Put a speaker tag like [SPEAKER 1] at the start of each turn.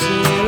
[SPEAKER 1] see.